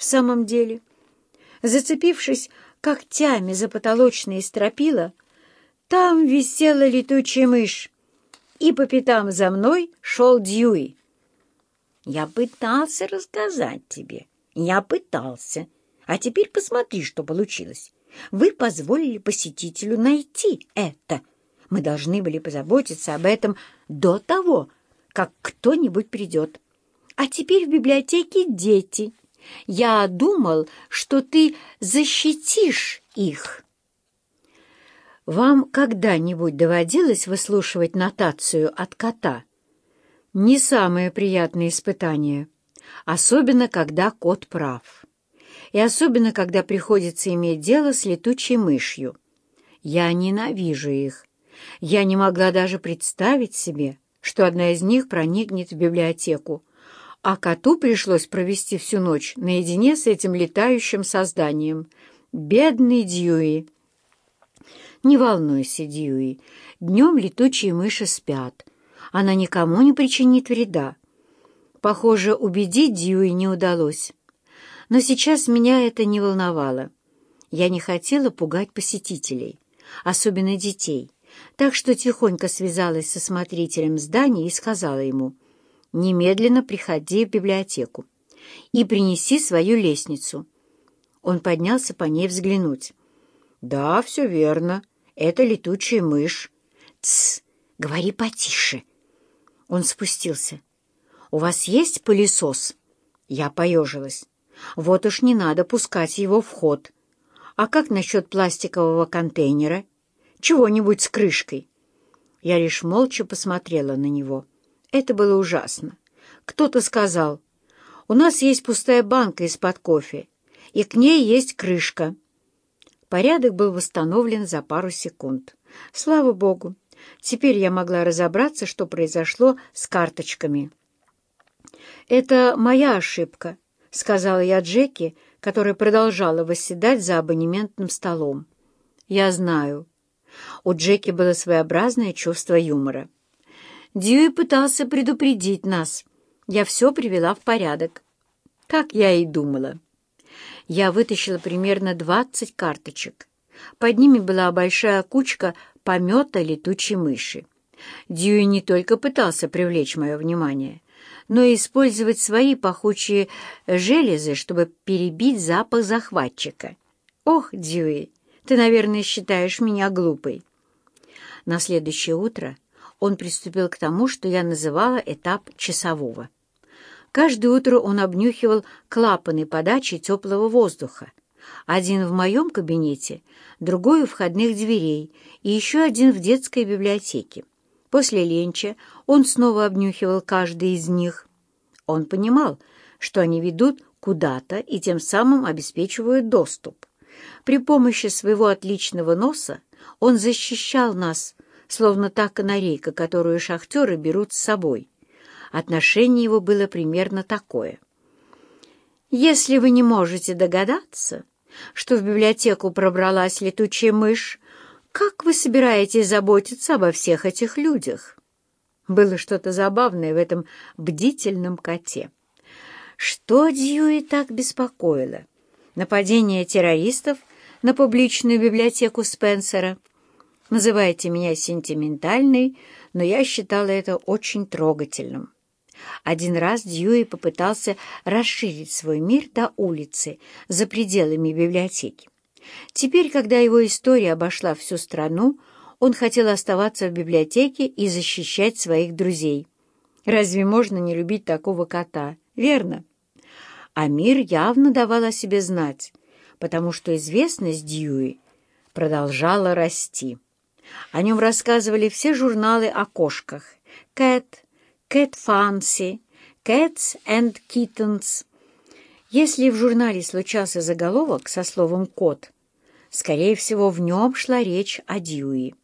в самом деле. Зацепившись когтями за потолочные стропила, там висела летучая мышь, и по пятам за мной шел Дьюи. Я пытался рассказать тебе. Я пытался. А теперь посмотри, что получилось. Вы позволили посетителю найти это. Мы должны были позаботиться об этом до того, как кто-нибудь придет. А теперь в библиотеке дети. Я думал, что ты защитишь их. Вам когда-нибудь доводилось выслушивать нотацию от кота? Не самое приятное испытание, особенно когда кот прав. И особенно, когда приходится иметь дело с летучей мышью. Я ненавижу их. Я не могла даже представить себе, что одна из них проникнет в библиотеку, а коту пришлось провести всю ночь наедине с этим летающим созданием. Бедный Дьюи! Не волнуйся, Дьюи, днем летучие мыши спят. Она никому не причинит вреда. Похоже, убедить Дьюи не удалось. Но сейчас меня это не волновало. Я не хотела пугать посетителей, особенно детей, так что тихонько связалась со смотрителем здания и сказала ему — немедленно приходи в библиотеку и принеси свою лестницу. Он поднялся по ней взглянуть. «Да, все верно. Это летучая мышь». «Тсс! Говори потише!» Он спустился. «У вас есть пылесос?» Я поежилась. «Вот уж не надо пускать его в ход. А как насчет пластикового контейнера? Чего-нибудь с крышкой?» Я лишь молча посмотрела на него. Это было ужасно. Кто-то сказал, «У нас есть пустая банка из-под кофе, и к ней есть крышка». Порядок был восстановлен за пару секунд. Слава богу, теперь я могла разобраться, что произошло с карточками. «Это моя ошибка», — сказала я Джеки, которая продолжала восседать за абонементным столом. «Я знаю». У Джеки было своеобразное чувство юмора. Дьюи пытался предупредить нас. Я все привела в порядок. Как я и думала. Я вытащила примерно двадцать карточек. Под ними была большая кучка помета летучей мыши. Дьюи не только пытался привлечь мое внимание, но и использовать свои пахучие железы, чтобы перебить запах захватчика. «Ох, Дьюи, ты, наверное, считаешь меня глупой». На следующее утро он приступил к тому, что я называла этап часового. Каждое утро он обнюхивал клапаны подачи теплого воздуха. Один в моем кабинете, другой у входных дверей и еще один в детской библиотеке. После ленча он снова обнюхивал каждый из них. Он понимал, что они ведут куда-то и тем самым обеспечивают доступ. При помощи своего отличного носа он защищал нас словно та канарейка, которую шахтеры берут с собой. Отношение его было примерно такое. «Если вы не можете догадаться, что в библиотеку пробралась летучая мышь, как вы собираетесь заботиться обо всех этих людях?» Было что-то забавное в этом бдительном коте. Что Дьюи так беспокоило? Нападение террористов на публичную библиотеку Спенсера — Называйте меня сентиментальной, но я считала это очень трогательным. Один раз Дьюи попытался расширить свой мир до улицы, за пределами библиотеки. Теперь, когда его история обошла всю страну, он хотел оставаться в библиотеке и защищать своих друзей. Разве можно не любить такого кота, верно? А мир явно давал о себе знать, потому что известность Дьюи продолжала расти. О нем рассказывали все журналы о кошках. Cat, Cat Fancy, Cats and Kittens. Если в журнале случался заголовок со словом «кот», скорее всего, в нем шла речь о Дьюи.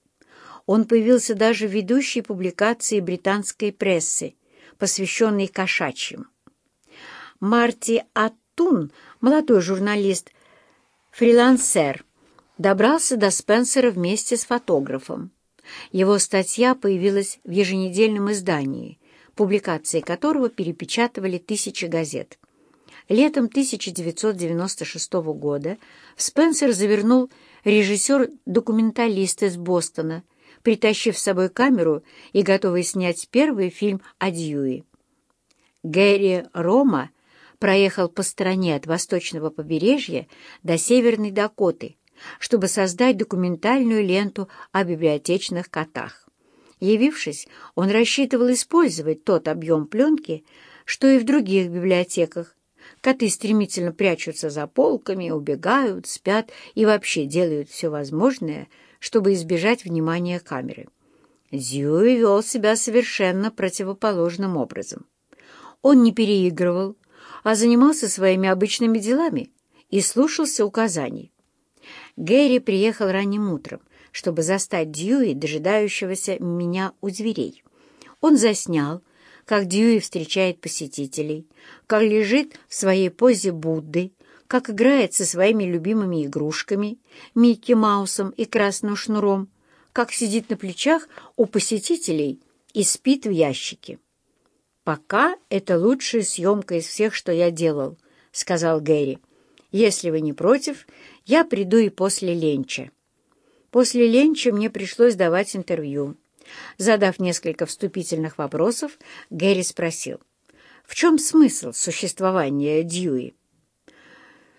Он появился даже в ведущей публикации британской прессы, посвященной кошачьим. Марти Аттун, молодой журналист, фрилансер, добрался до Спенсера вместе с фотографом. Его статья появилась в еженедельном издании, публикации которого перепечатывали тысячи газет. Летом 1996 года в Спенсер завернул режиссер-документалист из Бостона, притащив с собой камеру и готовый снять первый фильм о Дьюи. Гэри Рома проехал по стране от восточного побережья до Северной Дакоты, чтобы создать документальную ленту о библиотечных котах. Явившись, он рассчитывал использовать тот объем пленки, что и в других библиотеках. Коты стремительно прячутся за полками, убегают, спят и вообще делают все возможное, чтобы избежать внимания камеры. Дьюи вел себя совершенно противоположным образом. Он не переигрывал, а занимался своими обычными делами и слушался указаний. Гэри приехал ранним утром, чтобы застать Дьюи, дожидающегося меня у дверей. Он заснял, как Дьюи встречает посетителей, как лежит в своей позе Будды, как играет со своими любимыми игрушками, Микки Маусом и Красным Шнуром, как сидит на плечах у посетителей и спит в ящике. «Пока это лучшая съемка из всех, что я делал», — сказал Гэри. «Если вы не против, я приду и после ленча». После ленча мне пришлось давать интервью. Задав несколько вступительных вопросов, Гэри спросил, в чем смысл существования Дьюи?